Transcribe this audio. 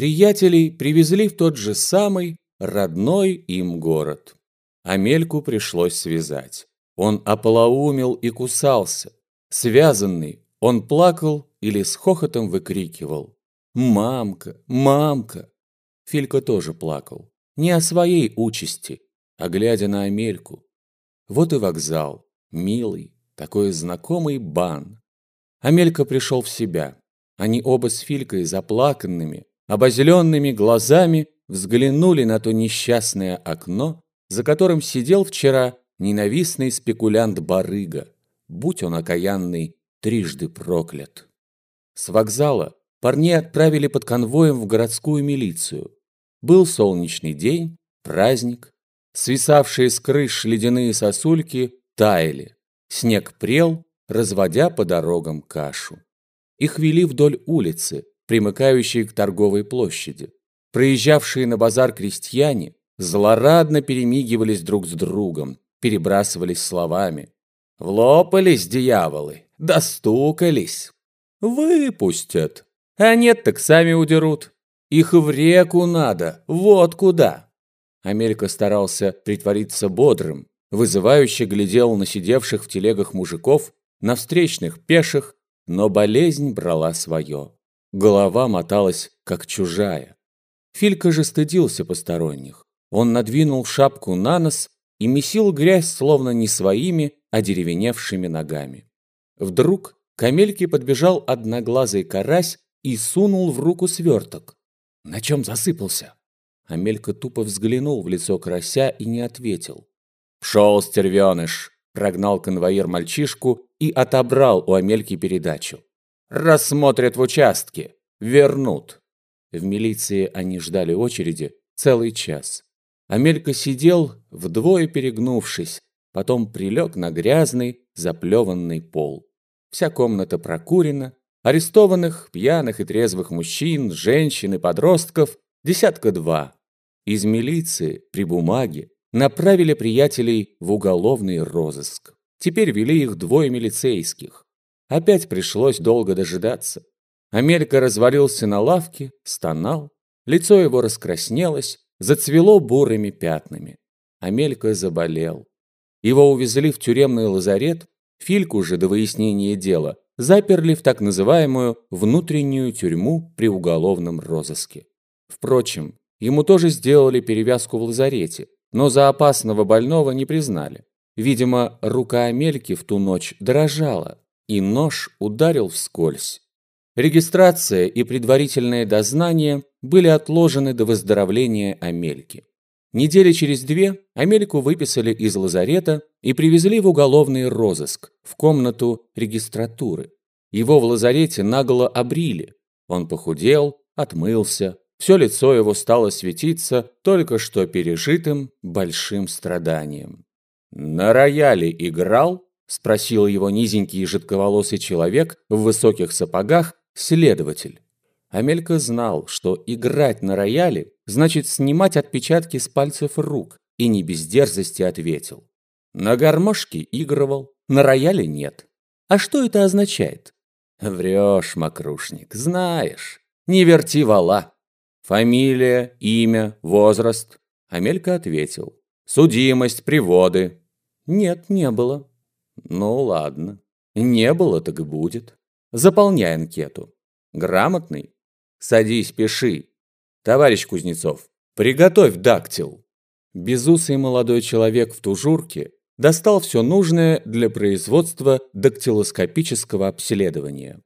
Приятелей привезли в тот же самый родной им город. Амельку пришлось связать. Он ополоумел и кусался. Связанный, он плакал или с хохотом выкрикивал. «Мамка! Мамка!» Филька тоже плакал. Не о своей участи, а глядя на Амельку. Вот и вокзал. Милый, такой знакомый бан. Амелька пришел в себя. Они оба с Филькой заплаканными, обозленными глазами взглянули на то несчастное окно, за которым сидел вчера ненавистный спекулянт-барыга, будь он окаянный, трижды проклят. С вокзала парней отправили под конвоем в городскую милицию. Был солнечный день, праздник. Свисавшие с крыш ледяные сосульки таяли. Снег прел, разводя по дорогам кашу. Их вели вдоль улицы, примыкающей к торговой площади. Проезжавшие на базар крестьяне злорадно перемигивались друг с другом, перебрасывались словами. «Влопались, дьяволы! Достукались! Выпустят! А нет, так сами удерут! Их в реку надо, вот куда!» Амелька старался притвориться бодрым, вызывающе глядел на сидевших в телегах мужиков, на встречных пеших, но болезнь брала свое. Голова моталась, как чужая. Филька же стыдился посторонних. Он надвинул шапку на нос и месил грязь словно не своими, а деревеневшими ногами. Вдруг к Амельке подбежал одноглазый карась и сунул в руку сверток. «На чем засыпался?» Амелька тупо взглянул в лицо карася и не ответил. «Пшел, стервеныш!» – прогнал конвоир мальчишку и отобрал у Амельки передачу. «Рассмотрят в участке. Вернут». В милиции они ждали очереди целый час. Амелька сидел, вдвое перегнувшись, потом прилег на грязный, заплеванный пол. Вся комната прокурена, арестованных, пьяных и трезвых мужчин, женщин и подростков десятка два. Из милиции при бумаге направили приятелей в уголовный розыск. Теперь вели их двое милицейских. Опять пришлось долго дожидаться. Амелька развалился на лавке, стонал, лицо его раскраснелось, зацвело бурыми пятнами. Амелька заболел. Его увезли в тюремный лазарет, Фильку же до выяснения дела заперли в так называемую внутреннюю тюрьму при уголовном розыске. Впрочем, ему тоже сделали перевязку в лазарете, но за опасного больного не признали. Видимо, рука Амельки в ту ночь дрожала, и нож ударил вскользь. Регистрация и предварительное дознание были отложены до выздоровления Амельки. Недели через две Амельку выписали из лазарета и привезли в уголовный розыск, в комнату регистратуры. Его в лазарете нагло обрили. Он похудел, отмылся, все лицо его стало светиться только что пережитым большим страданием. «На рояле играл?» – спросил его низенький жидковолосый человек в высоких сапогах следователь. Амелька знал, что играть на рояле значит снимать отпечатки с пальцев рук, и не без дерзости ответил. На гармошке игрывал, на рояле нет. А что это означает? Врешь, мокрушник, знаешь. Не верти вала. Фамилия, имя, возраст. Амелька ответил. Судимость, приводы. Нет, не было. Ну ладно. Не было, так и будет. Заполняй анкету. Грамотный? Садись, пиши. Товарищ Кузнецов, приготовь дактил. Безусый молодой человек в тужурке достал все нужное для производства дактилоскопического обследования.